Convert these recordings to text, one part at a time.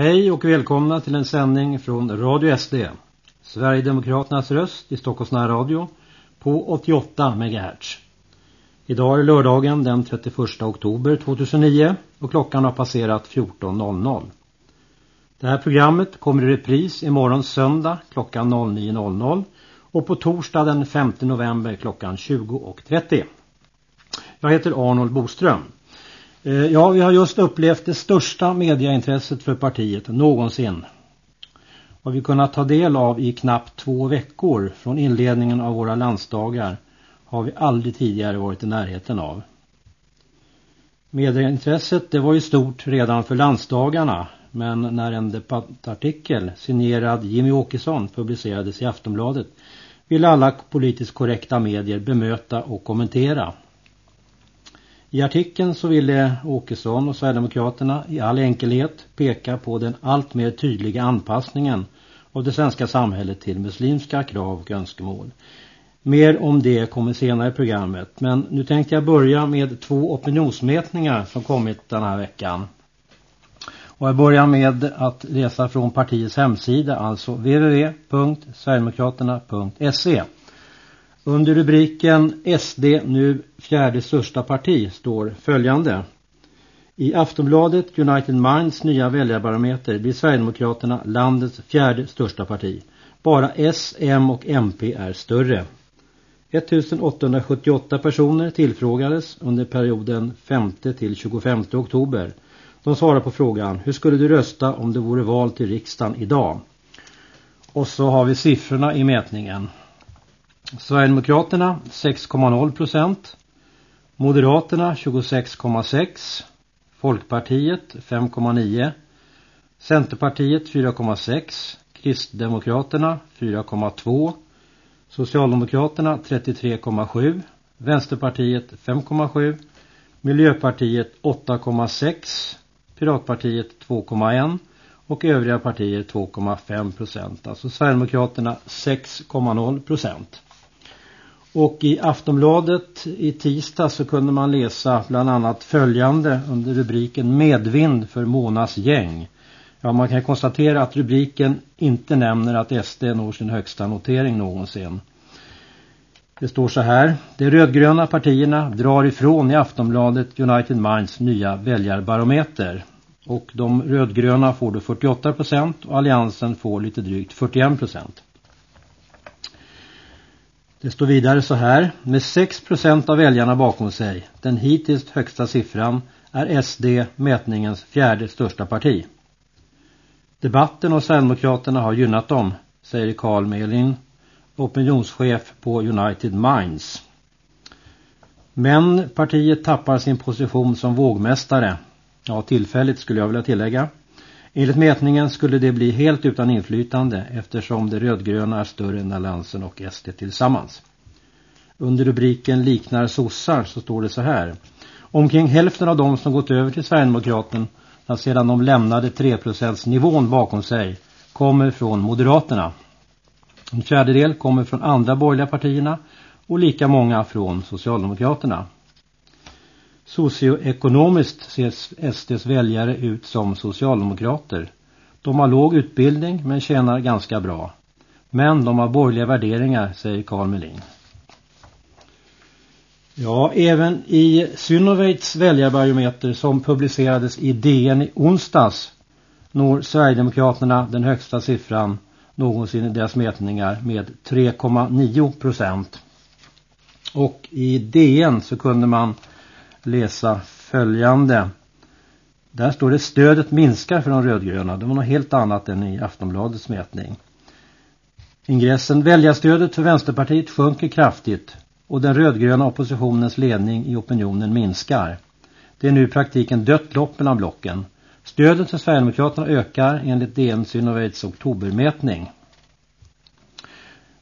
Hej och välkomna till en sändning från Radio SD. Sverigedemokraternas röst i Stockholms närradio på 88 MHz. Idag är lördagen den 31 oktober 2009 och klockan har passerat 14.00. Det här programmet kommer i repris imorgon söndag klockan 09.00 och på torsdag den 5 november klockan 20.30. Jag heter Arnold Boström. Eh, ja, vi har just upplevt det största mediaintresset för partiet någonsin. Vad vi kunnat ta del av i knappt två veckor från inledningen av våra landsdagar har vi aldrig tidigare varit i närheten av. Medieintresset det var ju stort redan för landsdagarna men när en debattartikel signerad Jimmy Åkesson publicerades i Aftonbladet ville alla politiskt korrekta medier bemöta och kommentera. I artikeln så ville Åkesson och Sverigedemokraterna i all enkelhet peka på den allt mer tydliga anpassningen av det svenska samhället till muslimska krav och önskemål. Mer om det kommer senare i programmet men nu tänkte jag börja med två opinionsmätningar som kommit den här veckan. Och jag börjar med att läsa från partiets hemsida, alltså www.sverigedemokraterna.se. Under rubriken SD nu fjärde största parti står följande. I Aftonbladet United Minds nya väljarbarometer blir Sverigedemokraterna landets fjärde största parti. Bara S, M och MP är större. 1878 personer tillfrågades under perioden 5 till 25 oktober. De svarar på frågan, hur skulle du rösta om det vore val till riksdagen idag? Och så har vi siffrorna i mätningen. Sverigedemokraterna 6,0 procent. Moderaterna 26,6. Folkpartiet 5,9. Centerpartiet 4,6. Kristdemokraterna 4,2. Socialdemokraterna 33,7. Vänsterpartiet 5,7. Miljöpartiet 8,6. Piratpartiet 2,1 och övriga partier 2,5 procent. Alltså Sverigedemokraterna 6,0 procent. Och i Aftonbladet i tisdag så kunde man läsa bland annat följande under rubriken Medvind för Monas gäng. Ja, man kan konstatera att rubriken inte nämner att SD når sin högsta notering någonsin. Det står så här. De rödgröna partierna drar ifrån i Aftonbladet United Minds nya väljarbarometer. Och de rödgröna får då 48 procent och alliansen får lite drygt 41 procent. Det står vidare så här. Med 6 procent av väljarna bakom sig, den hittills högsta siffran, är SD mätningens fjärde största parti. Debatten och Sverigedemokraterna har gynnat dem, säger Carl Melin, opinionschef på United Minds. Men partiet tappar sin position som vågmästare. Ja, tillfälligt skulle jag vilja tillägga. Enligt mätningen skulle det bli helt utan inflytande eftersom det rödgröna är större än Alliansen och SD tillsammans. Under rubriken liknar sossar så står det så här. Omkring hälften av de som gått över till Sverigedemokraterna sedan de lämnade 3% nivån bakom sig kommer från Moderaterna. En fjärdedel kommer från andra borgerliga partierna och lika många från Socialdemokraterna. Socioekonomiskt ser SDs väljare ut som socialdemokrater. De har låg utbildning men tjänar ganska bra. Men de har borgerliga värderingar, säger Carl Melin. Ja, även i Synovates väljarbarometer som publicerades i DN i onsdags når Sverigedemokraterna den högsta siffran någonsin i deras mätningar med 3,9 procent. Och i DN så kunde man läsa följande. Där står det stödet minskar för de rödgröna. Det var något helt annat än i Aftonbladets mätning. Ingressen väljarstödet för Vänsterpartiet sjunker kraftigt och den rödgröna oppositionens ledning i opinionen minskar. Det är nu i praktiken dött lopp mellan blocken. Stödet för Sverigedemokraterna ökar enligt DN Innovates oktobermätning.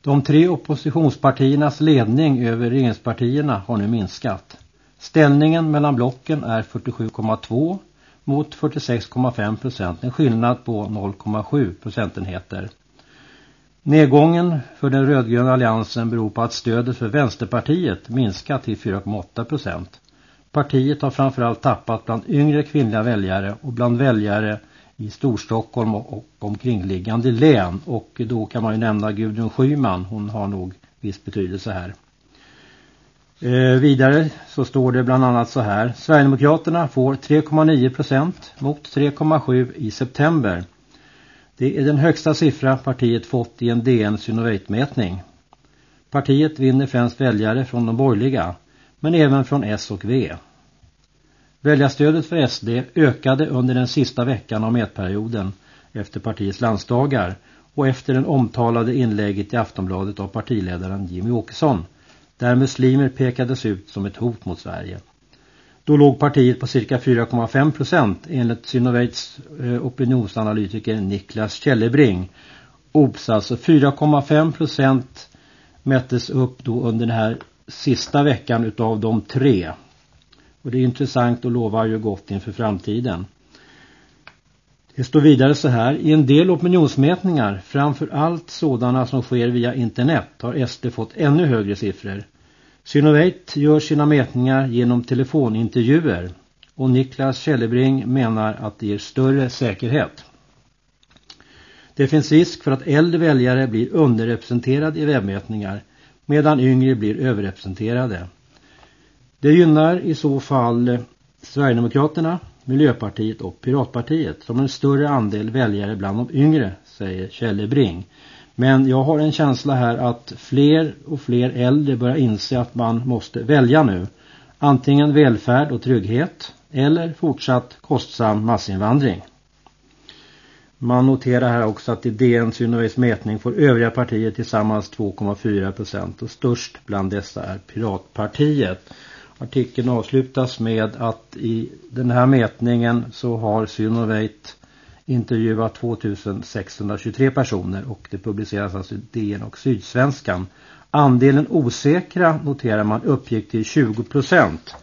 De tre oppositionspartiernas ledning över regeringspartierna har nu minskat. Ställningen mellan blocken är 47,2 mot 46,5 procent, en skillnad på 0,7 procentenheter. Nedgången för den rödgröna alliansen beror på att stödet för Vänsterpartiet minskat till 4,8 procent. Partiet har framförallt tappat bland yngre kvinnliga väljare och bland väljare i Storstockholm och, omkringliggande län. Och då kan man ju nämna Gudrun Schyman. Hon har nog viss betydelse här. Eh, vidare så står det bland annat så här. Sverigedemokraterna får 3,9 procent mot 3,7 i september. Det är den högsta siffra partiet fått i en DN Synovate-mätning. Partiet vinner främst väljare från de borgerliga, men även från S och V. Väljarstödet för SD ökade under den sista veckan av mätperioden efter partiets landsdagar och efter den omtalade inlägget i Aftonbladet av partiledaren Jimmy Åkesson där muslimer pekades ut som ett hot mot Sverige. Då låg partiet på cirka 4,5 procent enligt Synovates eh, opinionsanalytiker Niklas Kjellebring. OBS alltså 4,5 procent mättes upp då under den här sista veckan utav de tre. Och det är intressant och lovar ju gott inför framtiden. Det står vidare så här. I en del opinionsmätningar, framför allt sådana som sker via internet, har SD fått ännu högre siffror. Synovate gör sina mätningar genom telefonintervjuer och Niklas Kjellebring menar att det ger större säkerhet. Det finns risk för att äldre väljare blir underrepresenterade i webbmätningar medan yngre blir överrepresenterade. Det gynnar i så fall Sverigedemokraterna, Miljöpartiet och Piratpartiet som en större andel väljare bland de yngre, säger Kjellebring. Men jag har en känsla här att fler och fler äldre börjar inse att man måste välja nu. Antingen välfärd och trygghet eller fortsatt kostsam massinvandring. Man noterar här också att i DN Synovays mätning får övriga partier tillsammans 2,4 procent och störst bland dessa är Piratpartiet. Artikeln avslutas med att i den här mätningen så har Synovate intervjuat 2623 personer och det publiceras alltså i DN och Sydsvenskan. Andelen osäkra noterar man uppgick till 20 procent.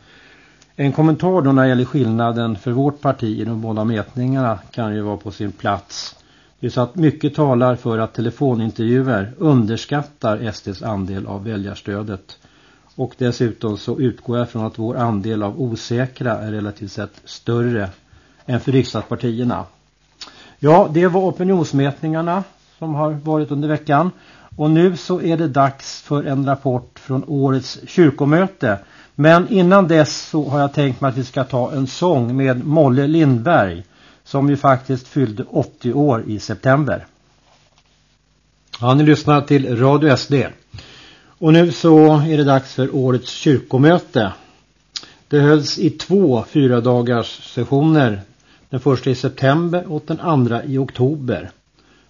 En kommentar då när det gäller skillnaden för vårt parti i de båda mätningarna kan ju vara på sin plats. Det är så att mycket talar för att telefonintervjuer underskattar SDs andel av väljarstödet. Och dessutom så utgår jag från att vår andel av osäkra är relativt sett större än för riksdagspartierna. Ja, det var opinionsmätningarna som har varit under veckan. Och nu så är det dags för en rapport från årets kyrkomöte. Men innan dess så har jag tänkt mig att vi ska ta en sång med Molle Lindberg som ju faktiskt fyllde 80 år i september. Ja, ni lyssnar till Radio SD. Och nu så är det dags för årets kyrkomöte. Det hölls i två fyra dagars sessioner den första i september och den andra i oktober.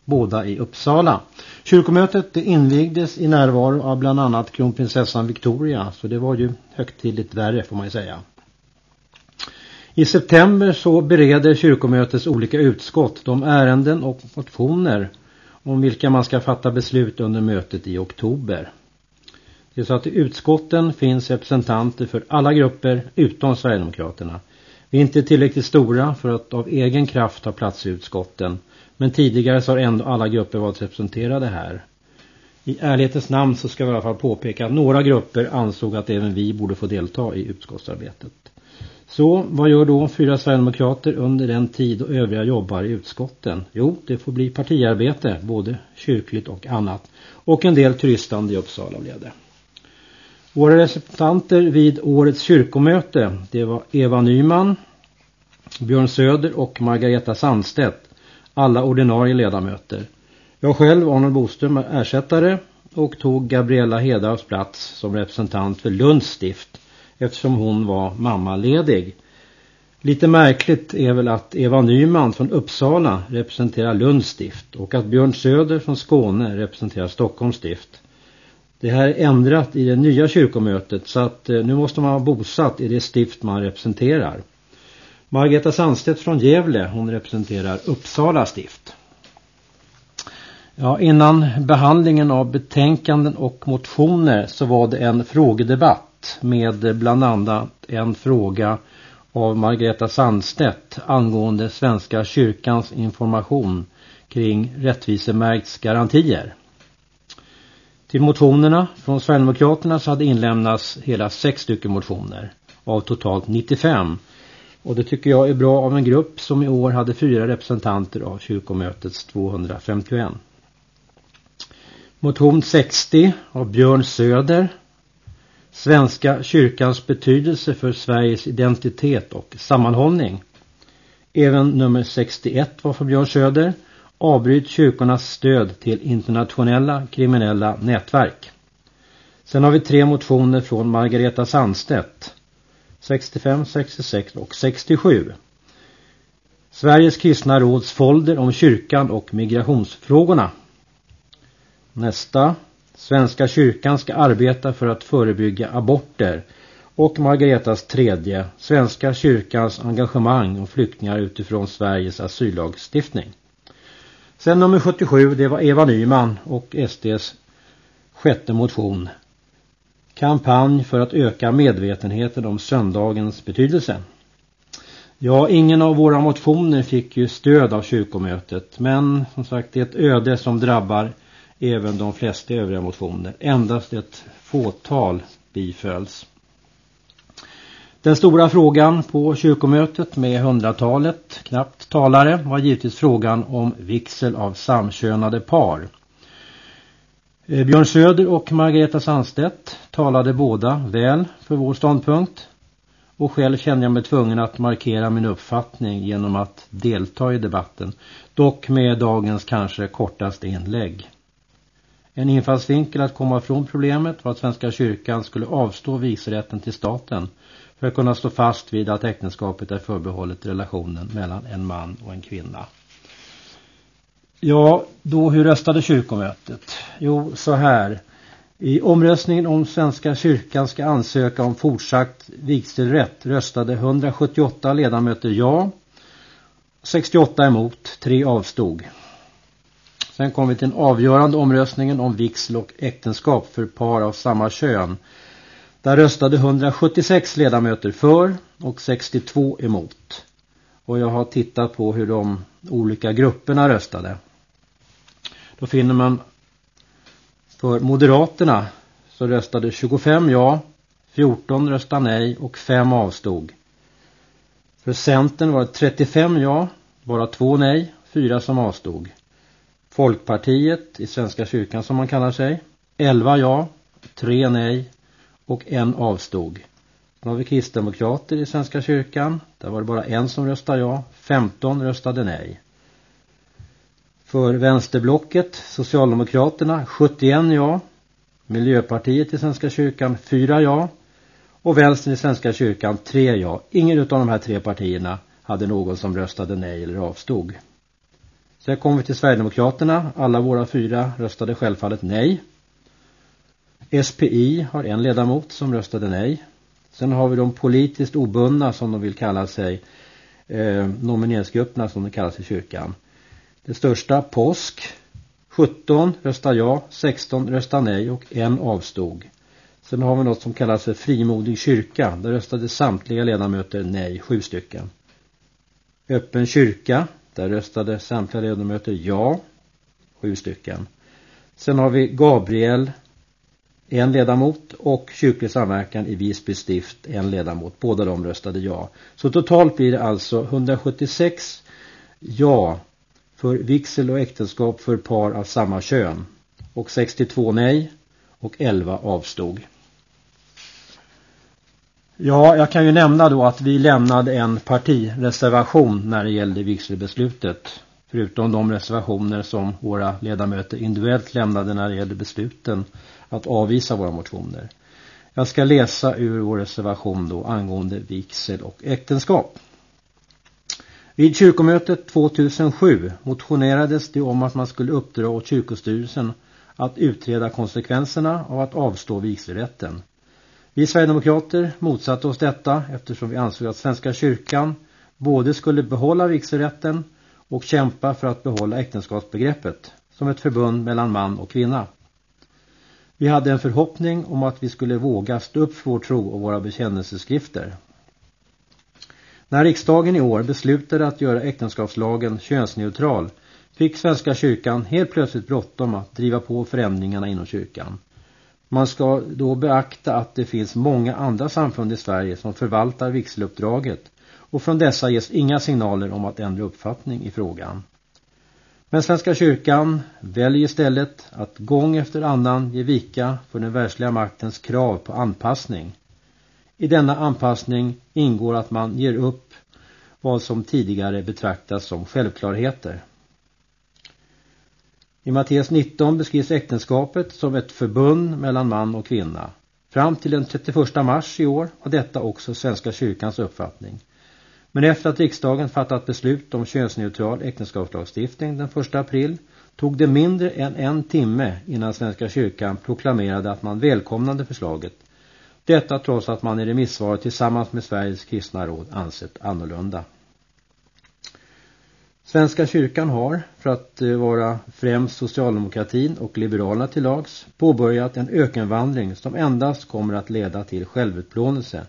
Båda i Uppsala. Kyrkomötet det invigdes i närvaro av bland annat kronprinsessan Victoria. Så det var ju högtidligt värre får man ju säga. I september så bereder kyrkomötets olika utskott de ärenden och motioner om vilka man ska fatta beslut under mötet i oktober. Det är så att i utskotten finns representanter för alla grupper utom Sverigedemokraterna. Vi är inte tillräckligt stora för att av egen kraft ha plats i utskotten. Men tidigare så har ändå alla grupper varit representerade här. I ärlighetens namn så ska vi i alla fall påpeka att några grupper ansåg att även vi borde få delta i utskottsarbetet. Så vad gör då fyra Sverigedemokrater under den tid och övriga jobbar i utskotten? Jo, det får bli partiarbete, både kyrkligt och annat. Och en del turistande i Uppsala blev det. Våra representanter vid årets kyrkomöte, det var Eva Nyman, Björn Söder och Margareta Sandstedt, alla ordinarie ledamöter. Jag själv, Arnold Boström, är ersättare och tog Gabriella Hedards plats som representant för Lunds stift eftersom hon var mammaledig. Lite märkligt är väl att Eva Nyman från Uppsala representerar Lunds stift och att Björn Söder från Skåne representerar Stockholms stift. Det här är ändrat i det nya kyrkomötet så att eh, nu måste man vara bosatt i det stift man representerar. Margareta Sandstedt från Gävle, hon representerar Uppsala stift. Ja, innan behandlingen av betänkanden och motioner så var det en frågedebatt med bland annat en fråga av Margareta Sandstedt angående Svenska kyrkans information kring Rättvisemärkts garantier. Till motionerna från Sverigedemokraterna så hade inlämnats hela sex stycken motioner av totalt 95. Och det tycker jag är bra av en grupp som i år hade fyra representanter av kyrkomötets 251. Motion 60 av Björn Söder. Svenska kyrkans betydelse för Sveriges identitet och sammanhållning. Även nummer 61 var för Björn Söder. Avbryt kyrkornas stöd till internationella kriminella nätverk. Sen har vi tre motioner från Margareta Sandstedt. 65, 66 och 67. Sveriges kristna råds folder om kyrkan och migrationsfrågorna. Nästa. Svenska kyrkan ska arbeta för att förebygga aborter. Och Margaretas tredje. Svenska kyrkans engagemang och flyktingar utifrån Sveriges asyllagstiftning. Sen nummer 77, det var Eva Nyman och SDs sjätte motion. Kampanj för att öka medvetenheten om söndagens betydelse. Ja, ingen av våra motioner fick ju stöd av kyrkomötet. Men som sagt, det är ett öde som drabbar även de flesta övriga motioner. Endast ett fåtal bifölls. Den stora frågan på kyrkomötet med hundratalet knappt talare var givetvis frågan om vixel av samkönade par. Eh, Björn Söder och Margareta Sandstedt talade båda väl för vår ståndpunkt. Och själv kände jag mig tvungen att markera min uppfattning genom att delta i debatten. Dock med dagens kanske kortaste inlägg. En infallsvinkel att komma från problemet var att Svenska kyrkan skulle avstå vigselrätten till staten för att kunna stå fast vid att äktenskapet är förbehållet relationen mellan en man och en kvinna. Ja, då hur röstade kyrkomötet? Jo, så här. I omröstningen om Svenska kyrkan ska ansöka om fortsatt vigselrätt röstade 178 ledamöter ja, 68 emot, 3 avstod. Sen kom vi till den avgörande omröstningen om vigsel och äktenskap för par av samma kön. Där röstade 176 ledamöter för och 62 emot. Och jag har tittat på hur de olika grupperna röstade. Då finner man för Moderaterna så röstade 25 ja, 14 röstade nej och 5 avstod. För Centern var det 35 ja, bara 2 nej, 4 som avstod. Folkpartiet i Svenska kyrkan som man kallar sig, 11 ja, 3 nej och en avstod. Sen har vi kristdemokrater i Svenska kyrkan. Där var det bara en som röstade ja, 15 röstade nej. För vänsterblocket, Socialdemokraterna 71 ja, Miljöpartiet i Svenska kyrkan 4 ja och vänstern i Svenska kyrkan 3 ja. Ingen av de här tre partierna hade någon som röstade nej eller avstod. Sen kommer vi till Sverigedemokraterna. Alla våra fyra röstade självfallet nej. SPI har en ledamot som röstade nej. Sen har vi de politiskt obundna som de vill kalla sig. Eh, nomineringsgrupperna som de kallas i kyrkan. Det största påsk. 17 röstar ja, 16 röstar nej och en avstod. Sen har vi något som kallas för frimodig kyrka. Där röstade samtliga ledamöter nej, sju stycken. Öppen kyrka. Där röstade samtliga ledamöter ja, sju stycken. Sen har vi Gabriel, en ledamot och kyrklig samverkan i Visby stift, en ledamot. Båda de röstade ja. Så totalt blir det alltså 176 ja för vigsel och äktenskap för par av samma kön och 62 nej och 11 avstod. Ja, jag kan ju nämna då att vi lämnade en partireservation när det gällde vigselbeslutet. Förutom de reservationer som våra ledamöter individuellt lämnade när det gällde besluten att avvisa våra motioner. Jag ska läsa ur vår reservation då angående vigsel och äktenskap. Vid kyrkomötet 2007 motionerades det om att man skulle uppdra åt kyrkostyrelsen att utreda konsekvenserna av att avstå vigselrätten. Vi Sverigedemokrater motsatte oss detta eftersom vi ansåg att Svenska kyrkan både skulle behålla vigselrätten och kämpa för att behålla äktenskapsbegreppet som ett förbund mellan man och kvinna. Vi hade en förhoppning om att vi skulle våga stå upp för vår tro och våra bekännelseskrifter. När riksdagen i år beslutade att göra äktenskapslagen könsneutral fick Svenska kyrkan helt plötsligt bråttom att driva på förändringarna inom kyrkan. Man ska då beakta att det finns många andra samfund i Sverige som förvaltar vigseluppdraget och från dessa ges inga signaler om att ändra uppfattning i frågan. Men Svenska kyrkan väljer istället att gång efter annan ge vika för den världsliga maktens krav på anpassning. I denna anpassning ingår att man ger upp vad som tidigare betraktas som självklarheter. I Matteus 19 beskrivs äktenskapet som ett förbund mellan man och kvinna. Fram till den 31 mars i år var detta också Svenska kyrkans uppfattning. Men efter att riksdagen fattat beslut om könsneutral äktenskapslagstiftning den 1 april tog det mindre än en timme innan Svenska kyrkan proklamerade att man välkomnade förslaget. Detta trots att man i remissvaret tillsammans med Sveriges kristna råd ansett annorlunda. Svenska kyrkan har, för att eh, vara främst socialdemokratin och liberalerna till lags, påbörjat en ökenvandring som endast kommer att leda till självutplånelse.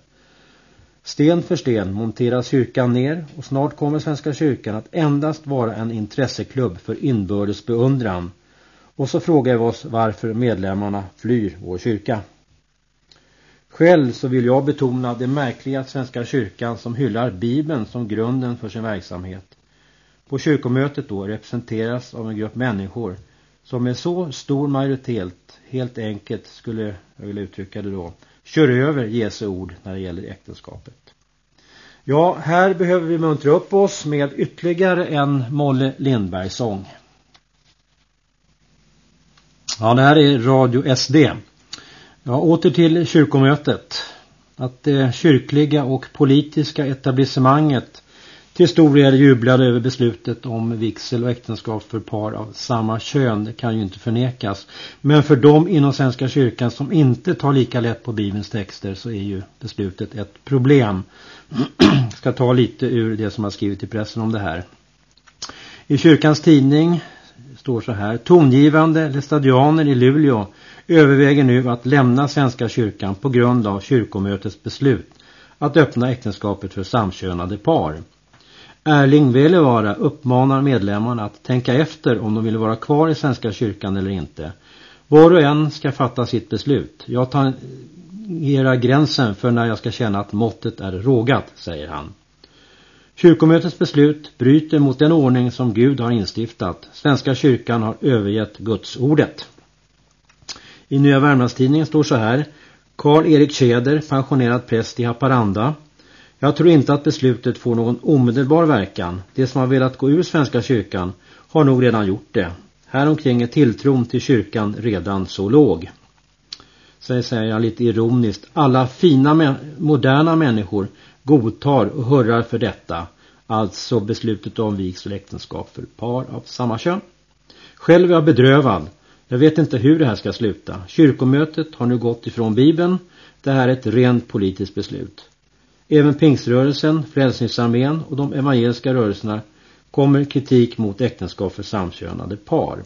Sten för sten monteras kyrkan ner och snart kommer Svenska kyrkan att endast vara en intresseklubb för inbördes beundran. Och så frågar vi oss varför medlemmarna flyr vår kyrka. Själv så vill jag betona det märkliga att Svenska kyrkan som hyllar Bibeln som grunden för sin verksamhet på kyrkomötet då representeras av en grupp människor som med så stor majoritet helt enkelt skulle, jag vill uttrycka det då, kör över Jesu ord när det gäller äktenskapet. Ja, här behöver vi muntra upp oss med ytterligare en Molle Lindberg-sång. Ja, det här är Radio SD. Ja, åter till kyrkomötet. Att det kyrkliga och politiska etablissemanget till stor del jublade över beslutet om vigsel och äktenskap för par av samma kön. Det kan ju inte förnekas. Men för dem inom Svenska kyrkan som inte tar lika lätt på Bibelns texter så är ju beslutet ett problem. Jag ska ta lite ur det som har skrivit i pressen om det här. I kyrkans tidning står så här. Tongivande lestadianer i Luleå överväger nu att lämna Svenska kyrkan på grund av kyrkomötets beslut att öppna äktenskapet för samkönade par. Erling Wälivaara uppmanar medlemmarna att tänka efter om de vill vara kvar i Svenska kyrkan eller inte. Var och en ska fatta sitt beslut. Jag tangerar gränsen för när jag ska känna att måttet är rågat, säger han. Kyrkomötets beslut bryter mot den ordning som Gud har instiftat. Svenska kyrkan har övergett Guds ordet. I Nya Värmlandstidningen står så här. Karl-Erik Tjäder, pensionerad präst i Haparanda, jag tror inte att beslutet får någon omedelbar verkan. De som har velat gå ur Svenska kyrkan har nog redan gjort det. Häromkring är tilltron till kyrkan redan så låg. Så säger jag lite ironiskt. Alla fina moderna människor godtar och hurrar för detta. Alltså beslutet om vigsel äktenskap för par av samma kön. Själv är jag bedrövad. Jag vet inte hur det här ska sluta. Kyrkomötet har nu gått ifrån Bibeln. Det här är ett rent politiskt beslut. Även pingströrelsen, Frälsningsarmén och de evangeliska rörelserna kommer kritik mot äktenskap för samkönade par.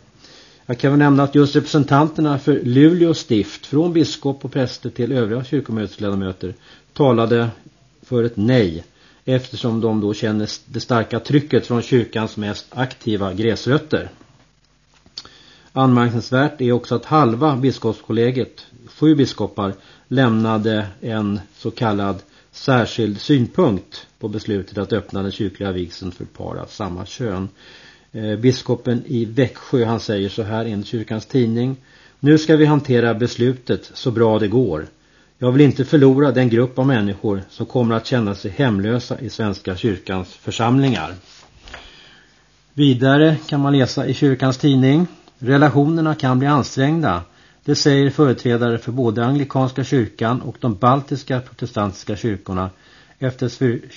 Jag kan väl nämna att just representanterna för Luleå stift, från biskop och präster till övriga kyrkomötesledamöter, talade för ett nej eftersom de då känner det starka trycket från kyrkans mest aktiva gräsrötter. Anmärkningsvärt är också att halva biskopskollegiet, sju biskopar, lämnade en så kallad särskild synpunkt på beslutet att öppna den kyrkliga vigseln för par av samma kön. Eh, biskopen i Växjö han säger så här enligt kyrkans tidning. Nu ska vi hantera beslutet så bra det går. Jag vill inte förlora den grupp av människor som kommer att känna sig hemlösa i Svenska kyrkans församlingar. Vidare kan man läsa i kyrkans tidning. Relationerna kan bli ansträngda det säger företrädare för både anglikanska kyrkan och de baltiska protestantiska kyrkorna efter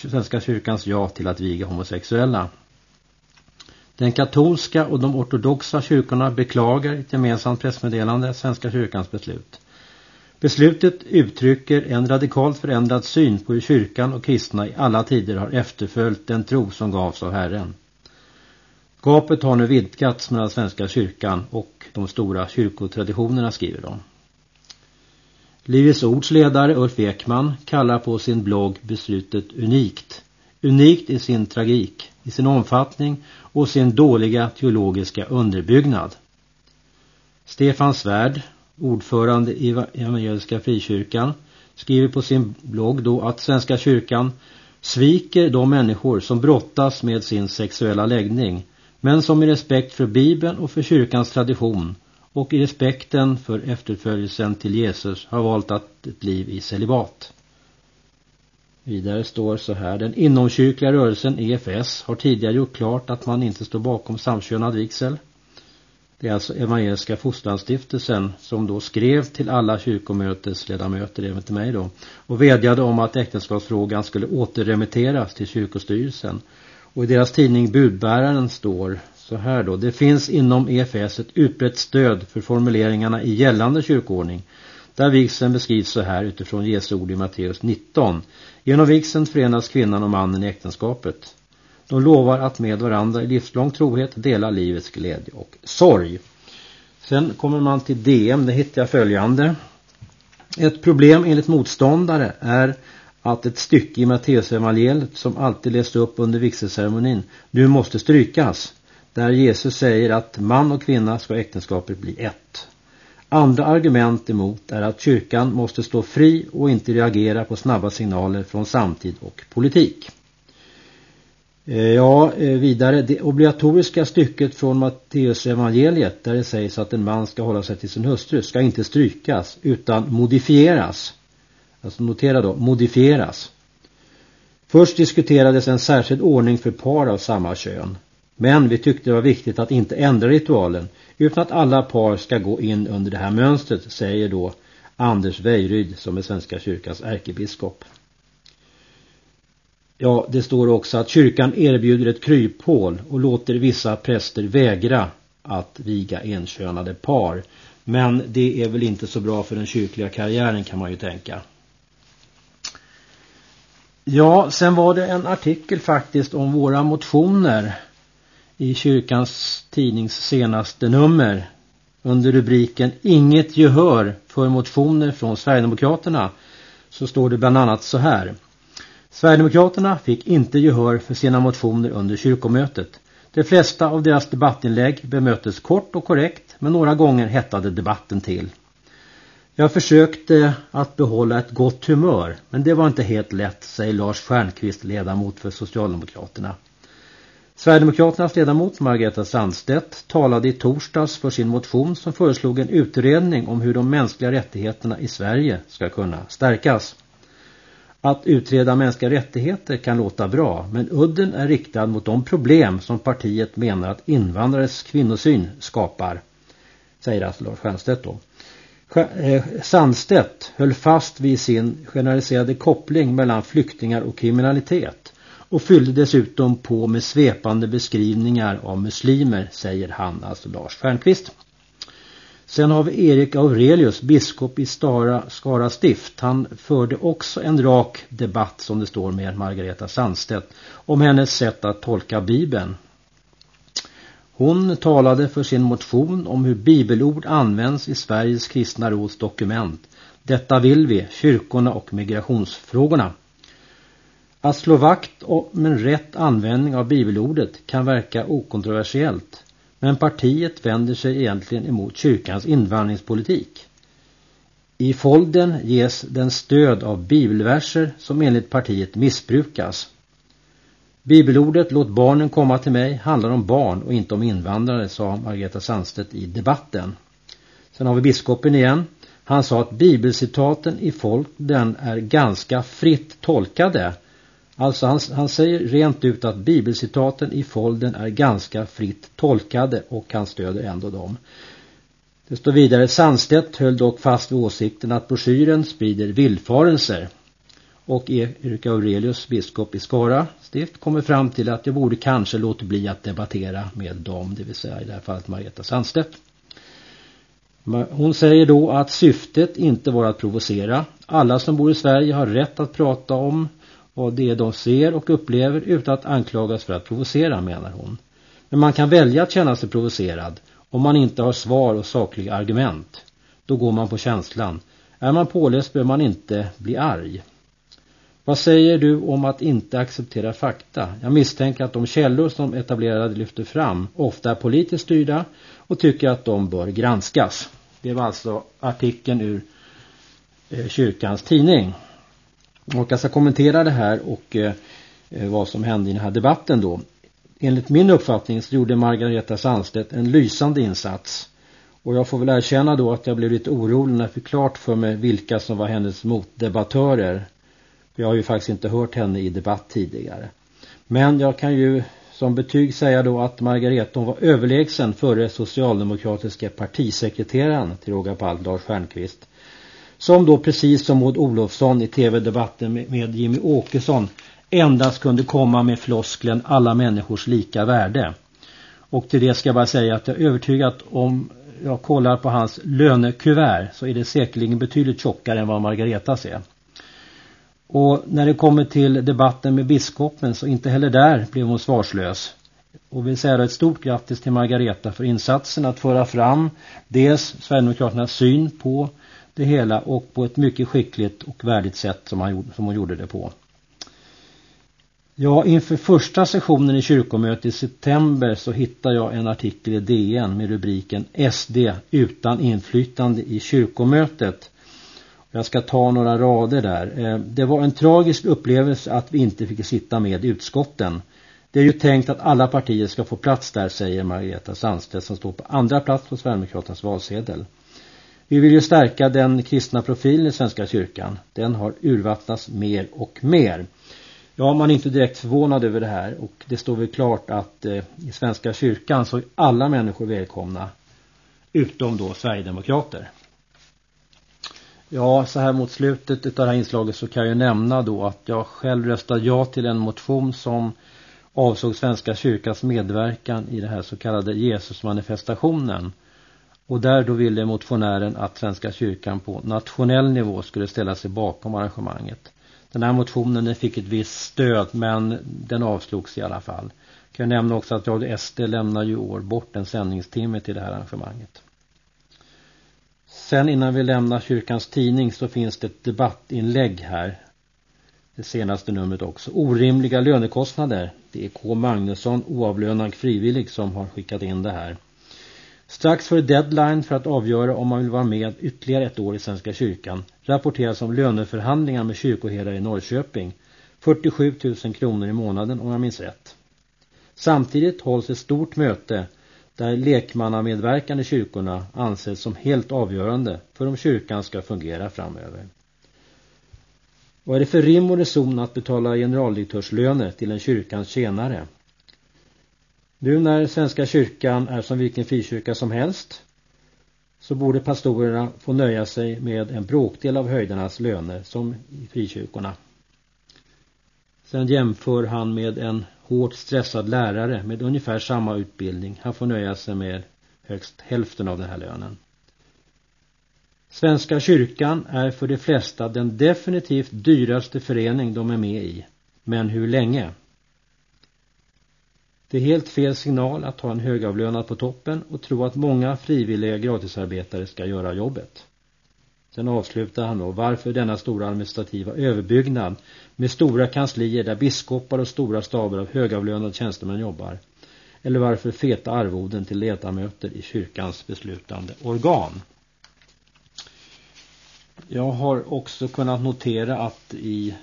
Svenska kyrkans ja till att viga homosexuella. Den katolska och de ortodoxa kyrkorna beklagar ett gemensamt pressmeddelande Svenska kyrkans beslut. Beslutet uttrycker en radikalt förändrad syn på hur kyrkan och kristna i alla tider har efterföljt den tro som gavs av Herren. Gapet har nu vidgats mellan Svenska kyrkan och de stora kyrkotraditionerna skriver de. Livets ords ledare Ulf Ekman kallar på sin blogg beslutet unikt. Unikt i sin tragik, i sin omfattning och sin dåliga teologiska underbyggnad. Stefan Svärd, ordförande i Evangeliska frikyrkan, skriver på sin blogg då att Svenska kyrkan sviker de människor som brottas med sin sexuella läggning men som i respekt för Bibeln och för kyrkans tradition och i respekten för efterföljelsen till Jesus har valt att ett liv i celibat. Vidare står så här, den inomkyrkliga rörelsen EFS har tidigare gjort klart att man inte står bakom samkönad vigsel. Det är alltså Evangeliska Fosterlandsstiftelsen som då skrev till alla kyrkomötesledamöter, även till mig då, och vädjade om att äktenskapsfrågan skulle återremitteras till kyrkostyrelsen. Och i deras tidning Budbäraren står så här då, det finns inom EFS ett utbrett stöd för formuleringarna i gällande kyrkoordning där vigseln beskrivs så här utifrån Jesu ord i Matteus 19. Genom vigseln förenas kvinnan och mannen i äktenskapet. De lovar att med varandra i livslång trohet dela livets glädje och sorg. Sen kommer man till DM, det hittar jag följande. Ett problem enligt motståndare är att ett stycke i Matteusevangeliet som alltid lästs upp under vigselceremonin nu måste strykas. Där Jesus säger att man och kvinna ska äktenskapet bli ett. Andra argument emot är att kyrkan måste stå fri och inte reagera på snabba signaler från samtid och politik. Eh, ja, eh, vidare. Det obligatoriska stycket från Matteus evangeliet där det sägs att en man ska hålla sig till sin hustru ska inte strykas utan modifieras. Alltså notera då, modifieras. Först diskuterades en särskild ordning för par av samma kön. Men vi tyckte det var viktigt att inte ändra ritualen utan att alla par ska gå in under det här mönstret, säger då Anders Wejryd som är Svenska kyrkans ärkebiskop. Ja, det står också att kyrkan erbjuder ett kryphål och låter vissa präster vägra att viga enkönade par. Men det är väl inte så bra för den kyrkliga karriären kan man ju tänka. Ja, sen var det en artikel faktiskt om våra motioner i kyrkans tidnings senaste nummer under rubriken Inget gehör för motioner från Sverigedemokraterna så står det bland annat så här. Sverigedemokraterna fick inte gehör för sina motioner under kyrkomötet. De flesta av deras debattinlägg bemöttes kort och korrekt men några gånger hettade debatten till. Jag försökte att behålla ett gott humör men det var inte helt lätt, säger Lars Stjernqvist, ledamot för Socialdemokraterna. Sverigedemokraternas ledamot Margareta Sandstedt talade i torsdags för sin motion som föreslog en utredning om hur de mänskliga rättigheterna i Sverige ska kunna stärkas. Att utreda mänskliga rättigheter kan låta bra men udden är riktad mot de problem som partiet menar att invandrares kvinnosyn skapar, säger alltså Lars Stjernstedt då. Eh, Sandstedt höll fast vid sin generaliserade koppling mellan flyktingar och kriminalitet och fyllde dessutom på med svepande beskrivningar av muslimer, säger han, alltså Lars Stjernqvist. Sen har vi Erik Aurelius, biskop i Stara, Skara stift. Han förde också en rak debatt som det står med Margareta Sandstedt om hennes sätt att tolka Bibeln. Hon talade för sin motion om hur bibelord används i Sveriges kristna råds dokument. Detta vill vi, kyrkorna och migrationsfrågorna. Att slå vakt om en rätt användning av bibelordet kan verka okontroversiellt. Men partiet vänder sig egentligen emot kyrkans invandringspolitik. I folden ges den stöd av bibelverser som enligt partiet missbrukas. Bibelordet Låt barnen komma till mig handlar om barn och inte om invandrare, sa Margareta Sandstedt i debatten. Sen har vi biskopen igen. Han sa att bibelcitaten i folden är ganska fritt tolkade Alltså han, han säger rent ut att bibelcitaten i folden är ganska fritt tolkade och han stöder ändå dem. Det står vidare, Sandstedt höll dock fast vid åsikten att broschyren sprider villfarelser. Och e- Erik Aurelius, biskop i Skara stift, kommer fram till att jag borde kanske låta bli att debattera med dem, det vill säga i det här fallet Margareta Sandstedt. Hon säger då att syftet inte var att provocera. Alla som bor i Sverige har rätt att prata om vad det är de ser och upplever utan att anklagas för att provocera, menar hon. Men man kan välja att känna sig provocerad om man inte har svar och sakliga argument. Då går man på känslan. Är man påläst behöver man inte bli arg. Vad säger du om att inte acceptera fakta? Jag misstänker att de källor som etablerade lyfter fram ofta är politiskt styrda och tycker att de bör granskas. Det var alltså artikeln ur eh, kyrkans tidning. Och jag ska kommentera det här och eh, eh, vad som hände i den här debatten då. Enligt min uppfattning så gjorde Margareta Sandstedt en lysande insats. Och jag får väl erkänna då att jag blev lite orolig när jag fick klart för mig vilka som var hennes motdebattörer. Jag har ju faktiskt inte hört henne i debatt tidigare. Men jag kan ju som betyg säga då att Margareta var överlägsen före socialdemokratiska partisekreteraren till råga på allt Lars Stjernqvist. Som då precis som Maud Olofsson i tv-debatten med Jimmy Åkesson endast kunde komma med flosklen alla människors lika värde. Och till det ska jag bara säga att jag är övertygad om jag kollar på hans lönekuvert så är det säkerligen betydligt tjockare än vad Margaretas är. Och när det kommer till debatten med biskopen så inte heller där blev hon svarslös. Och vill säga ett stort grattis till Margareta för insatsen att föra fram dels Sverigedemokraternas syn på det hela och på ett mycket skickligt och värdigt sätt som, han, som hon gjorde det på. Ja, inför första sessionen i kyrkomötet i september så hittade jag en artikel i DN med rubriken SD utan inflytande i kyrkomötet. Jag ska ta några rader där. Eh, det var en tragisk upplevelse att vi inte fick sitta med i utskotten. Det är ju tänkt att alla partier ska få plats där, säger Margareta Sandstedt som står på andra plats på Sverigedemokraternas valsedel. Vi vill ju stärka den kristna profilen i Svenska kyrkan. Den har urvattnats mer och mer. Ja, man är inte direkt förvånad över det här och det står väl klart att eh, i Svenska kyrkan så är alla människor välkomna utom då Sverigedemokrater. Ja, så här mot slutet av det här inslaget så kan jag nämna då att jag själv röstade ja till en motion som avsåg Svenska kyrkans medverkan i det här så kallade Jesusmanifestationen. Och där då ville motionären att Svenska kyrkan på nationell nivå skulle ställa sig bakom arrangemanget. Den här motionen den fick ett visst stöd men den avslogs i alla fall. Jag kan nämna också att Radio SD lämnar ju år bort en sändningstimme till det här arrangemanget. Sen innan vi lämnar kyrkans tidning så finns det ett debattinlägg här. Det senaste numret också. Orimliga lönekostnader. Det är K. Magnusson, oavlönad frivillig, som har skickat in det här. Strax före deadline för att avgöra om man vill vara med ytterligare ett år i Svenska kyrkan rapporteras om löneförhandlingar med kyrkoherdar i Norrköping. 47 000 kronor i månaden om jag minns rätt. Samtidigt hålls ett stort möte där lekmannamedverkan i kyrkorna anses som helt avgörande för om kyrkan ska fungera framöver. Vad är det för rim och reson att betala generaldirektörslöner till en kyrkans tjänare? Nu när Svenska kyrkan är som vilken frikyrka som helst så borde pastorerna få nöja sig med en bråkdel av höjdernas löner som i frikyrkorna. Sen jämför han med en hårt stressad lärare med ungefär samma utbildning. Han får nöja sig med högst hälften av den här lönen. Svenska kyrkan är för de flesta den definitivt dyraste förening de är med i. Men hur länge? Det är helt fel signal att ha en högavlönad på toppen och tro att många frivilliga gratisarbetare ska göra jobbet. Sen avslutar han då, varför denna stora administrativa överbyggnad med stora kanslier där biskopar och stora staber av högavlönade tjänstemän jobbar? Eller varför feta arvoden till ledamöter i kyrkans beslutande organ? Jag har också kunnat notera att i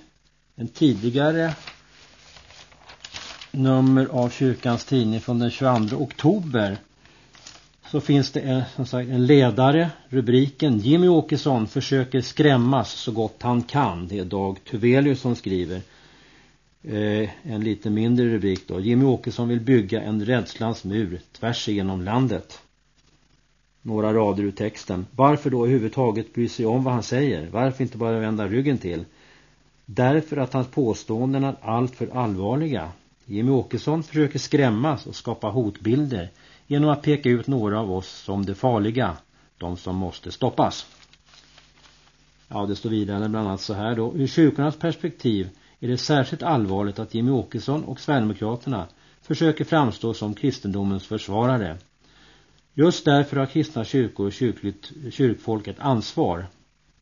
en tidigare nummer av kyrkans tidning från den 22 oktober så finns det en, som sagt, en ledare, rubriken Jimmy Åkesson försöker skrämmas så gott han kan. Det är Dag Tuvelius som skriver. Eh, en lite mindre rubrik då. Jimmy Åkesson vill bygga en rädslans mur tvärs igenom landet. Några rader ur texten. Varför då överhuvudtaget bry sig om vad han säger? Varför inte bara vända ryggen till? Därför att hans påståenden är alltför allvarliga. Jimmy Åkesson försöker skrämmas och skapa hotbilder genom att peka ut några av oss som det farliga, de som måste stoppas. Ja, det står vidare bland annat så här då. Ur kyrkornas perspektiv är det särskilt allvarligt att Jimmy Åkesson och Sverigedemokraterna försöker framstå som kristendomens försvarare. Just därför har kristna kyrkor och kyrkligt, kyrkfolk ett ansvar.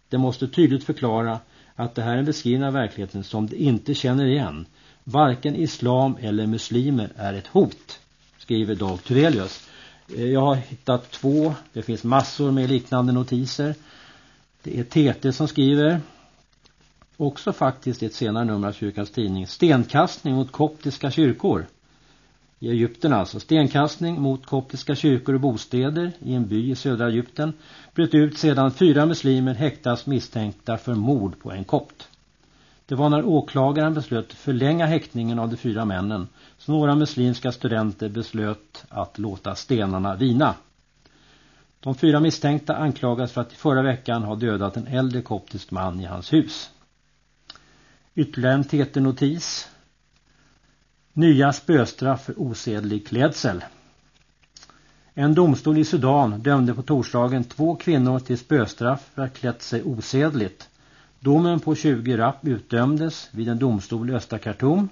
De måste tydligt förklara att det här är en beskrivning av verkligheten som de inte känner igen. Varken islam eller muslimer är ett hot skriver Dag Turelius. Eh, jag har hittat två, det finns massor med liknande notiser. Det är TT som skriver. också faktiskt i ett senare nummer av kyrkans tidning, stenkastning mot koptiska kyrkor. I Egypten alltså, stenkastning mot koptiska kyrkor och bostäder i en by i södra Egypten bröt ut sedan fyra muslimer häktas misstänkta för mord på en kopt. Det var när åklagaren beslöt förlänga häktningen av de fyra männen som några muslimska studenter beslöt att låta stenarna vina. De fyra misstänkta anklagas för att i förra veckan ha dödat en äldre koptisk man i hans hus. Ytterligare en TT-notis. Nya spöstraff för osedlig klädsel. En domstol i Sudan dömde på torsdagen två kvinnor till spöstraff för att klätt sig osedligt. Domen på 20 rapp utdömdes vid en domstol i Östra Khartoum.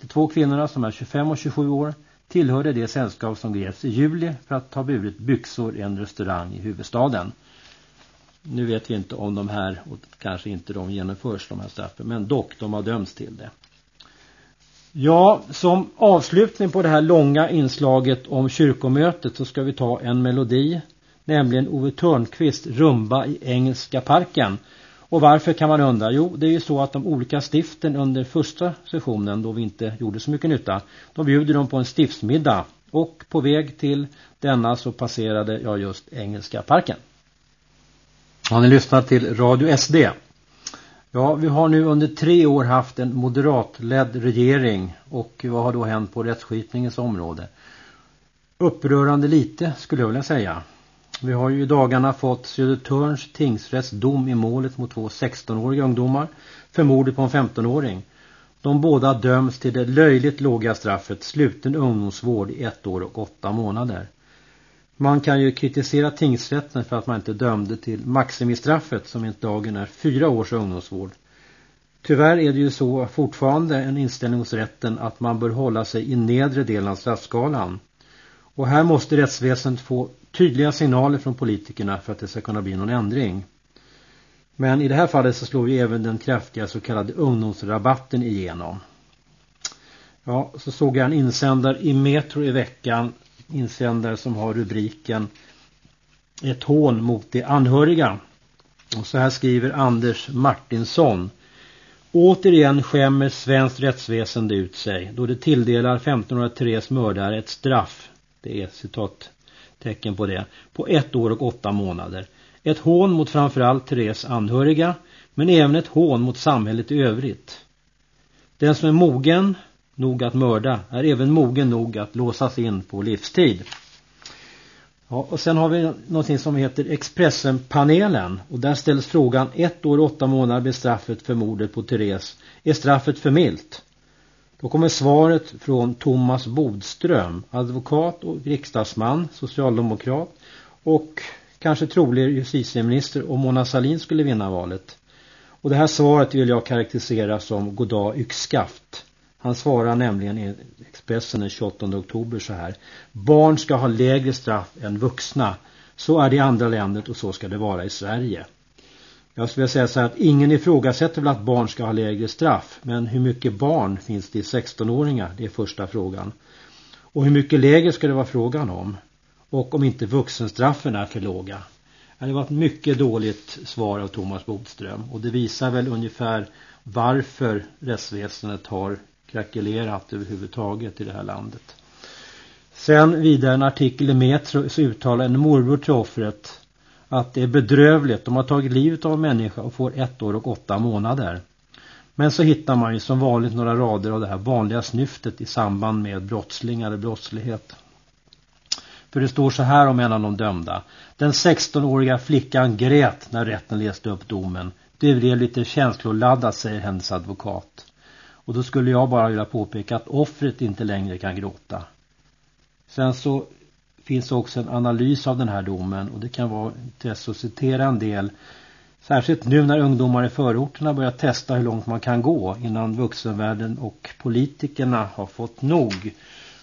De två kvinnorna som är 25 och 27 år tillhörde det sällskap som greps i juli för att ha burit byxor i en restaurang i huvudstaden. Nu vet vi inte om de här, och kanske inte de genomförs de här straffen, men dock de har dömts till det. Ja, som avslutning på det här långa inslaget om kyrkomötet så ska vi ta en melodi, nämligen Ove Törnqvist Rumba i Engelska parken. Och varför kan man undra? Jo, det är ju så att de olika stiften under första sessionen, då vi inte gjorde så mycket nytta, då bjuder de på en stiftsmiddag. Och på väg till denna så passerade jag just Engelska parken. Har ni lyssnat till Radio SD? Ja, vi har nu under tre år haft en moderatledd regering och vad har då hänt på rättsskipningens område? Upprörande lite skulle jag vilja säga. Vi har ju i dagarna fått Södertörns tingsrätts dom i målet mot två 16-åriga ungdomar för mordet på en 15-åring. De båda döms till det löjligt låga straffet sluten ungdomsvård i ett år och åtta månader. Man kan ju kritisera tingsrätten för att man inte dömde till maximistraffet som enligt dagen är fyra års ungdomsvård. Tyvärr är det ju så fortfarande en inställning hos rätten att man bör hålla sig i nedre delen av straffskalan. Och här måste rättsväsendet få tydliga signaler från politikerna för att det ska kunna bli någon ändring. Men i det här fallet så slår ju även den kraftiga så kallade ungdomsrabatten igenom. Ja, så såg jag en insändare i Metro i veckan insändare som har rubriken Ett hån mot de anhöriga. Och så här skriver Anders Martinsson. Återigen skämmer svenskt rättsväsende ut sig då det tilldelar 15-åriga Therese mördare ett straff. Det är citat tecken på det. På ett år och åtta månader. Ett hån mot framförallt Therese anhöriga men även ett hån mot samhället i övrigt. Den som är mogen nog att mörda är även mogen nog att låsas in på livstid. Ja, och sen har vi någonting som heter Expressenpanelen och där ställs frågan ett år och åtta månader blir straffet för mordet på Therese. Är straffet för milt? Då kommer svaret från Thomas Bodström, advokat och riksdagsman, socialdemokrat och kanske trolig justitieminister om Mona Salin skulle vinna valet. Och det här svaret vill jag karaktärisera som goddag yxskaft. Han svarar nämligen i Expressen den 28 oktober så här. Barn ska ha lägre straff än vuxna. Så är det i andra länder och så ska det vara i Sverige. Jag skulle säga så här att ingen ifrågasätter väl att barn ska ha lägre straff. Men hur mycket barn finns det i 16-åringar? Det är första frågan. Och hur mycket lägre ska det vara frågan om? Och om inte vuxenstraffen är för låga? Det var ett mycket dåligt svar av Thomas Bodström. Och det visar väl ungefär varför rättsväsendet har krackelerat överhuvudtaget i det här landet. Sen vidare en artikel i Metro så uttalar en morbror till offret att det är bedrövligt. De har tagit livet av en människa och får ett år och åtta månader. Men så hittar man ju som vanligt några rader av det här vanliga snyftet i samband med brottslingar och brottslighet. För det står så här om en av de dömda. Den 16-åriga flickan grät när rätten läste upp domen. Det blev lite känsloladdat, säger hennes advokat. Och då skulle jag bara vilja påpeka att offret inte längre kan gråta. Sen så finns också en analys av den här domen och det kan vara intresse att citera en del. Särskilt nu när ungdomar i förorterna börjar testa hur långt man kan gå innan vuxenvärlden och politikerna har fått nog.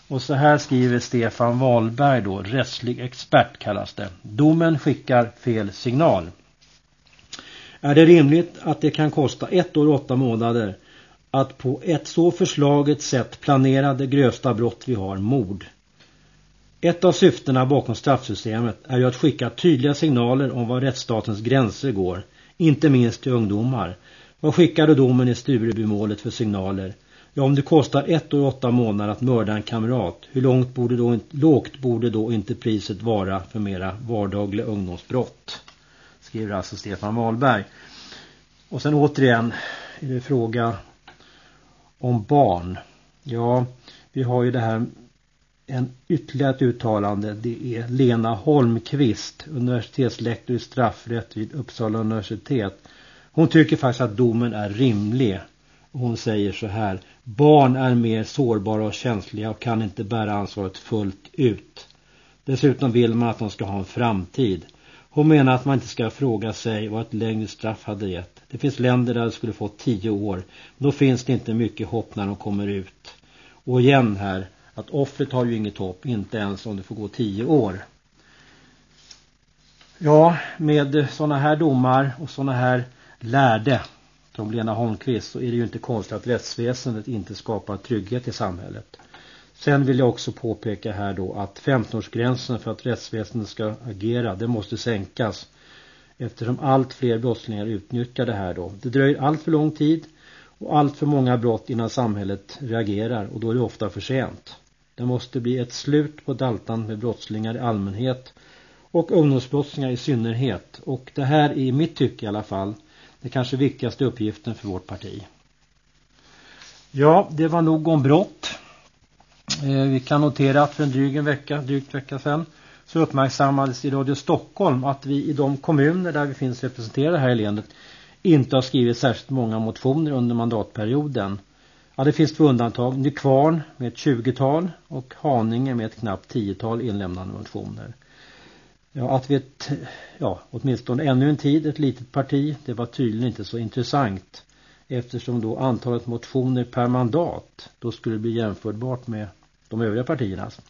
Och så här skriver Stefan Wahlberg då, rättslig expert kallas det. Domen skickar fel signal. Är det rimligt att det kan kosta ett år och åtta månader att på ett så förslaget sätt planera det grövsta brott vi har, mord. Ett av syftena bakom straffsystemet är ju att skicka tydliga signaler om var rättsstatens gränser går, inte minst till ungdomar. Vad skickade domen i Sturebymålet för signaler? Ja, om det kostar ett år och åtta månader att mörda en kamrat, hur långt borde då, lågt borde då inte priset vara för mera vardagliga ungdomsbrott? Skriver alltså Stefan Wahlberg. Och sen återigen är det fråga om barn. Ja, vi har ju det här en ytterligare ett uttalande. Det är Lena Holmqvist, universitetslektor i straffrätt vid Uppsala universitet. Hon tycker faktiskt att domen är rimlig. Hon säger så här. Barn är mer sårbara och känsliga och kan inte bära ansvaret fullt ut. Dessutom vill man att de ska ha en framtid. Hon menar att man inte ska fråga sig vad ett längre straff hade gett. Det finns länder där det skulle få tio år. Då finns det inte mycket hopp när de kommer ut. Och igen här, att offret har ju inget hopp, inte ens om det får gå tio år. Ja, med sådana här domar och sådana här lärde som Lena Holmqvist så är det ju inte konstigt att rättsväsendet inte skapar trygghet i samhället. Sen vill jag också påpeka här då att 15-årsgränsen för att rättsväsendet ska agera, det måste sänkas. Eftersom allt fler brottslingar utnyttjar det här då. Det dröjer allt för lång tid och allt för många brott innan samhället reagerar och då är det ofta för sent. Det måste bli ett slut på daltan med brottslingar i allmänhet och ungdomsbrottslingar i synnerhet. Och det här är i mitt tycke i alla fall det kanske viktigaste uppgiften för vårt parti. Ja, det var nog om brott. Eh, vi kan notera att för en dryg en vecka, drygt vecka sedan så uppmärksammades i Radio Stockholm att vi i de kommuner där vi finns representerade här i länet inte har skrivit särskilt många motioner under mandatperioden. Ja, det finns två undantag. Nykvarn med ett 20-tal och Haninge med ett knappt 10-tal inlämnade motioner. Ja, att vi ett, ja, åtminstone ännu en tid ett litet parti, det var tydligen inte så intressant. Eftersom då antalet motioner per mandat då skulle bli jämförbart med de övriga partiernas.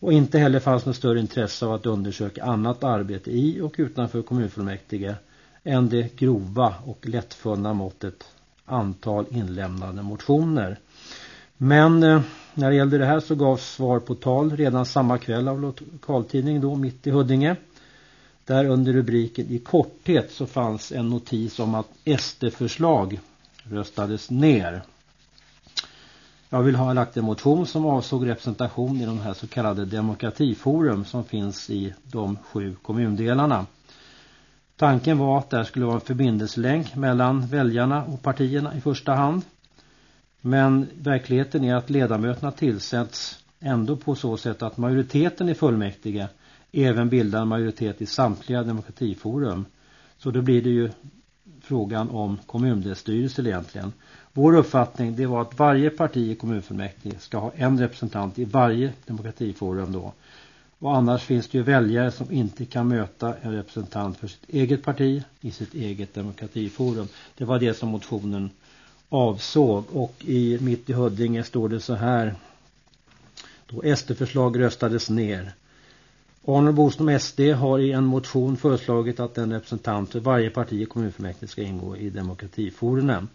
Och inte heller fanns något större intresse av att undersöka annat arbete i och utanför kommunfullmäktige än det grova och lättfunna måttet antal inlämnade motioner. Men eh, när det gällde det här så gavs svar på tal redan samma kväll av lokaltidning då mitt i Huddinge. Där under rubriken i korthet så fanns en notis om att SD-förslag röstades ner. Jag vill ha lagt en motion som avsåg representation i de här så kallade demokratiforum som finns i de sju kommundelarna. Tanken var att där skulle vara en förbindelselänk mellan väljarna och partierna i första hand. Men verkligheten är att ledamöterna tillsätts ändå på så sätt att majoriteten i fullmäktige även bildar en majoritet i samtliga demokratiforum. Så då blir det ju frågan om kommundelsstyrelser egentligen. Vår uppfattning det var att varje parti i kommunfullmäktige ska ha en representant i varje demokratiforum då. Och annars finns det ju väljare som inte kan möta en representant för sitt eget parti i sitt eget demokratiforum. Det var det som motionen avsåg och i mitt i Huddinge står det så här. Då SD-förslag röstades ner. Arne Boström SD har i en motion föreslagit att en representant för varje parti i kommunfullmäktige ska ingå i demokratiforumen.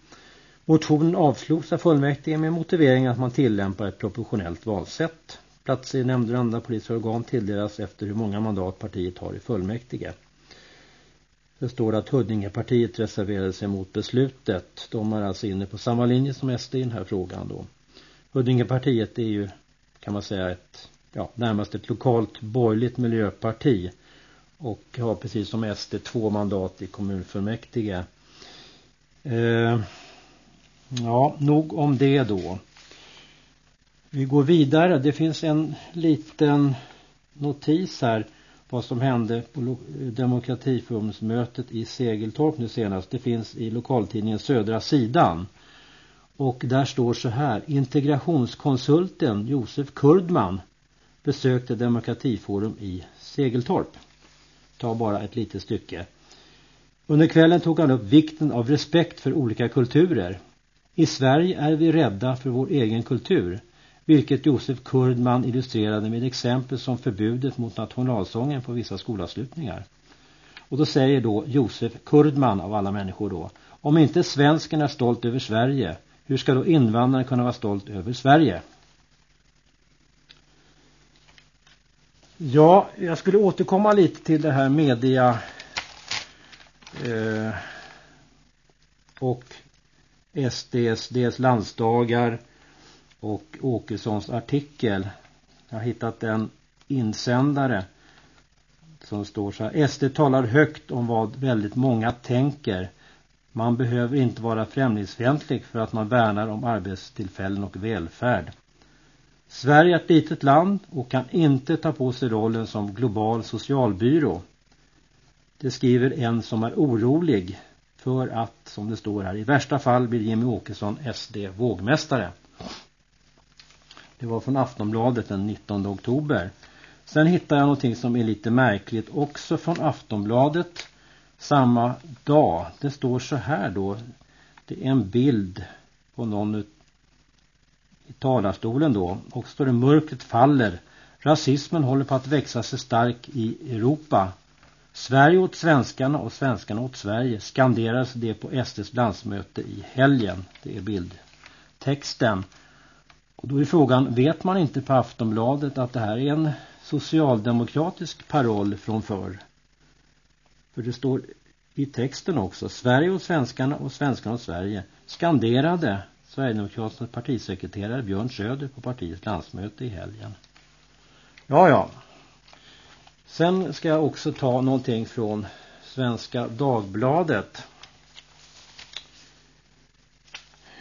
Motionen avslogs av fullmäktige med motivering att man tillämpar ett proportionellt valsätt. Platser i nämnder och andra politiska organ tilldelas efter hur många mandat partiet har i fullmäktige. Det står att Huddingepartiet reserverade sig mot beslutet. De är alltså inne på samma linje som SD i den här frågan då. Huddingepartiet är ju kan man säga ett ja, närmast ett lokalt borgerligt miljöparti och har precis som SD två mandat i kommunfullmäktige. Eh, ja, nog om det då. Vi går vidare. Det finns en liten notis här vad som hände på demokratiforumsmötet i Segeltorp nu senast. Det finns i lokaltidningen Södra sidan. Och där står så här. Integrationskonsulten Josef Kurdman besökte Demokratiforum i Segeltorp. Ta bara ett litet stycke. Under kvällen tog han upp vikten av respekt för olika kulturer. I Sverige är vi rädda för vår egen kultur vilket Josef Kurdman illustrerade med exempel som förbudet mot nationalsången på vissa skolavslutningar. Och då säger då Josef Kurdman av alla människor då, om inte svensken är stolt över Sverige, hur ska då invandraren kunna vara stolt över Sverige? Ja, jag skulle återkomma lite till det här media eh, och SDs dels landsdagar och Åkessons artikel. Jag har hittat en insändare som står så här. SD talar högt om vad väldigt många tänker. Man behöver inte vara främlingsfientlig för att man värnar om arbetstillfällen och välfärd. Sverige är ett litet land och kan inte ta på sig rollen som global socialbyrå. Det skriver en som är orolig för att, som det står här, i värsta fall blir Jimmy Åkesson SD vågmästare. Det var från Aftonbladet den 19 oktober. Sen hittar jag någonting som är lite märkligt också från Aftonbladet samma dag. Det står så här då. Det är en bild på någon i talarstolen då. Och så står det mörkret faller. Rasismen håller på att växa sig stark i Europa. Sverige åt svenskarna och svenskarna åt Sverige skanderades det på SDs landsmöte i helgen. Det är bildtexten. Och då är frågan, vet man inte på Aftonbladet att det här är en socialdemokratisk paroll från förr? För det står i texten också, Sverige och svenskarna och svenskarna och Sverige skanderade Sverigedemokraternas partisekreterare Björn Söder på partiets landsmöte i helgen. Ja, ja. Sen ska jag också ta någonting från Svenska Dagbladet.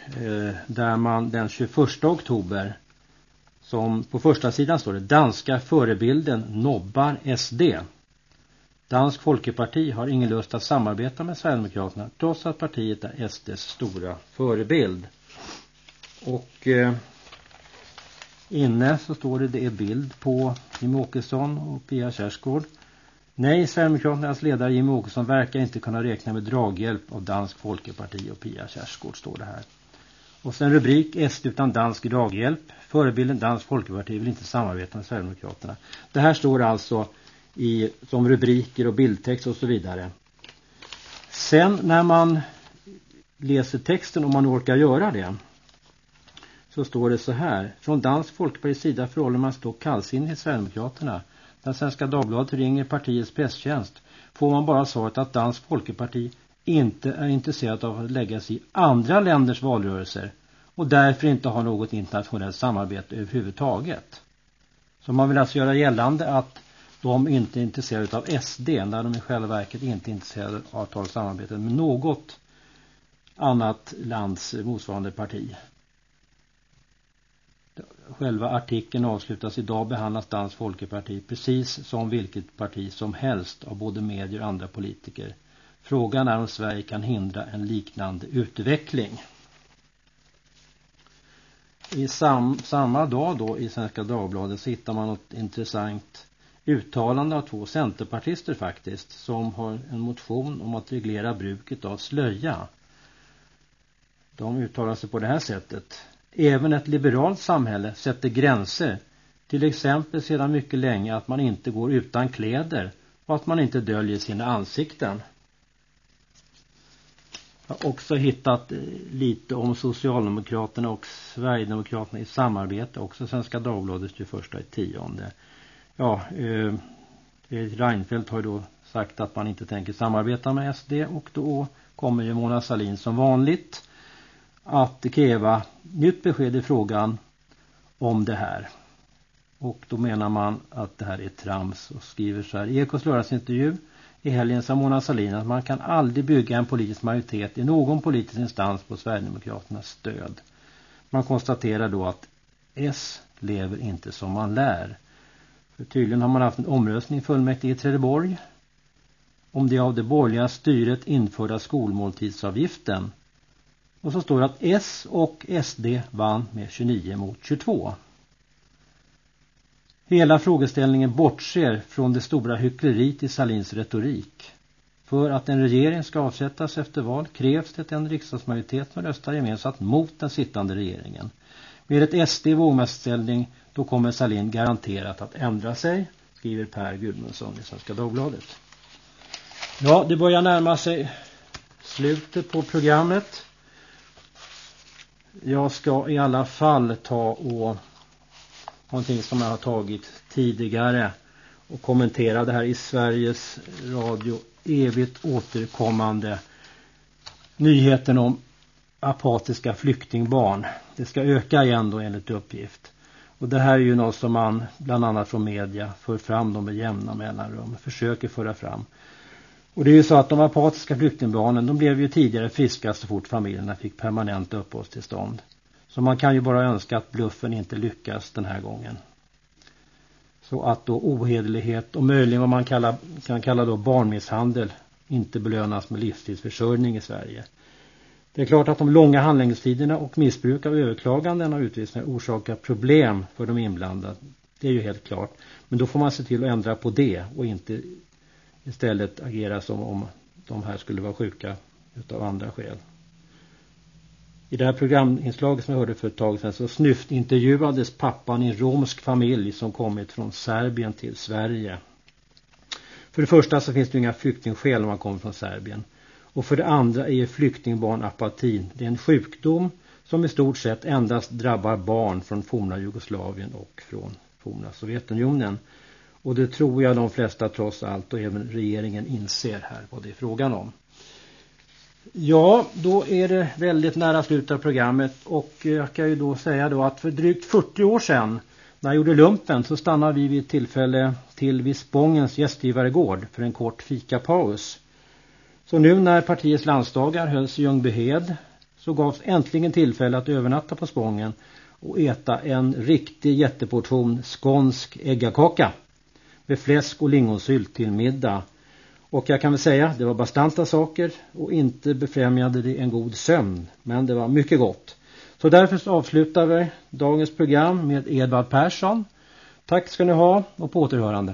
Eh, Eh, där man den 21 oktober som på första sidan står det danska förebilden nobbar SD. Dansk Folkeparti har ingen lust att samarbeta med Sverigedemokraterna trots att partiet är SDs stora förebild. Och eh, inne så står det, det är bild på Jim Åkesson och Pia Kärsgård. Nej, Sverigedemokraternas ledare Jim Åkesson verkar inte kunna räkna med draghjälp av Dansk Folkeparti och Pia Kärsgård står det här. Och sen rubrik SD utan dansk draghjälp. Förebilden Dansk Folkeparti vill inte samarbeta med Sverigedemokraterna. Det här står alltså i, som rubriker och bildtext och så vidare. Sen när man läser texten, om man orkar göra det, så står det så här. Från Dansk Folkepartis sida förhåller man sig då kallsinnig till Sverigedemokraterna. När Svenska Dagbladet ringer partiets presstjänst får man bara svaret att Dansk Folkeparti inte är intresserat av att lägga sig i andra länders valrörelser och därför inte har något internationellt samarbete överhuvudtaget. Så man vill alltså göra gällande att de inte är intresserade av SD när de i själva verket inte är intresserade av att ha samarbete med något annat lands motsvarande parti. Själva artikeln avslutas idag behandlas Dansk Folkeparti precis som vilket parti som helst av både medier och andra politiker. Frågan är om Sverige kan hindra en liknande utveckling. I sam, samma dag då i Svenska Dagbladet så hittar man något intressant uttalande av två centerpartister faktiskt som har en motion om att reglera bruket av slöja. De uttalar sig på det här sättet. Även ett liberalt samhälle sätter gränser. Till exempel sedan mycket länge att man inte går utan kläder och att man inte döljer sina ansikten. Jag har också hittat eh, lite om Socialdemokraterna och Sverigedemokraterna i samarbete. Också Svenska Dagbladet 21 i tionde. Ja, eh, Reinfeldt har ju då sagt att man inte tänker samarbeta med SD och då kommer ju Mona Salin som vanligt att kräva nytt besked i frågan om det här. Och då menar man att det här är trams och skriver så här. I Ekos lördagsintervju i helgen sa Mona Sahlin att man kan aldrig bygga en politisk majoritet i någon politisk instans på Sverigedemokraternas stöd. Man konstaterar då att S lever inte som man lär. För tydligen har man haft en omröstning i fullmäktige i Trelleborg om det av det borgerliga styret införda skolmåltidsavgiften och så står det att S och SD vann med 29 mot 22. Hela frågeställningen bortser från det stora hyckleriet i Salins retorik. För att en regering ska avsättas efter val krävs det en riksdagsmajoritet som röstar gemensamt mot den sittande regeringen. Med ett SD i vågmästarställning då kommer Salin garanterat att ändra sig, skriver Per Gudmundsson i Svenska Dagbladet. Ja, det börjar närma sig slutet på programmet. Jag ska i alla fall ta och någonting som jag har tagit tidigare och kommenterat det här i Sveriges Radio evigt återkommande nyheten om apatiska flyktingbarn. Det ska öka igen då enligt uppgift. Och det här är ju något som man bland annat från media för fram dem med jämna mellanrum. Försöker föra fram. Och det är ju så att de apatiska flyktingbarnen de blev ju tidigare friska så fort familjerna fick permanent uppehållstillstånd. Så man kan ju bara önska att bluffen inte lyckas den här gången. Så att då ohederlighet och möjligen vad man kallar, kan kalla då barnmisshandel inte belönas med livstidsförsörjning i Sverige. Det är klart att de långa handläggningstiderna och missbruk av överklaganden av utvisningar orsakar problem för de inblandade. Det är ju helt klart. Men då får man se till att ändra på det och inte istället agera som om de här skulle vara sjuka utav andra skäl. I det här programinslaget som jag hörde för ett tag sedan så snyftintervjuades pappan i en romsk familj som kommit från Serbien till Sverige. För det första så finns det inga flyktingskäl om man kommer från Serbien. Och för det andra är flyktingbarn apatin. Det är en sjukdom som i stort sett endast drabbar barn från forna Jugoslavien och från forna Sovjetunionen. Och det tror jag de flesta trots allt och även regeringen inser här vad det är frågan om. Ja, då är det väldigt nära slutet av programmet och eh, jag kan ju då säga då att för drygt 40 år sedan när jag gjorde lumpen så stannade vi vid ett tillfälle till vid Spångens gästgivaregård för en kort fikapaus. Så nu när partiets landsdagar hölls i Ljungbyhed så gavs äntligen tillfälle att övernatta på Spången och äta en riktig jätteportion skånsk äggakaka med fläsk och lingonsylt till middag. Och jag kan väl säga, det var bastanta saker och inte befrämjade det en god sömn. Men det var mycket gott. Så därför avslutar vi dagens program med Edvard Persson. Tack ska ni ha och på återhörande.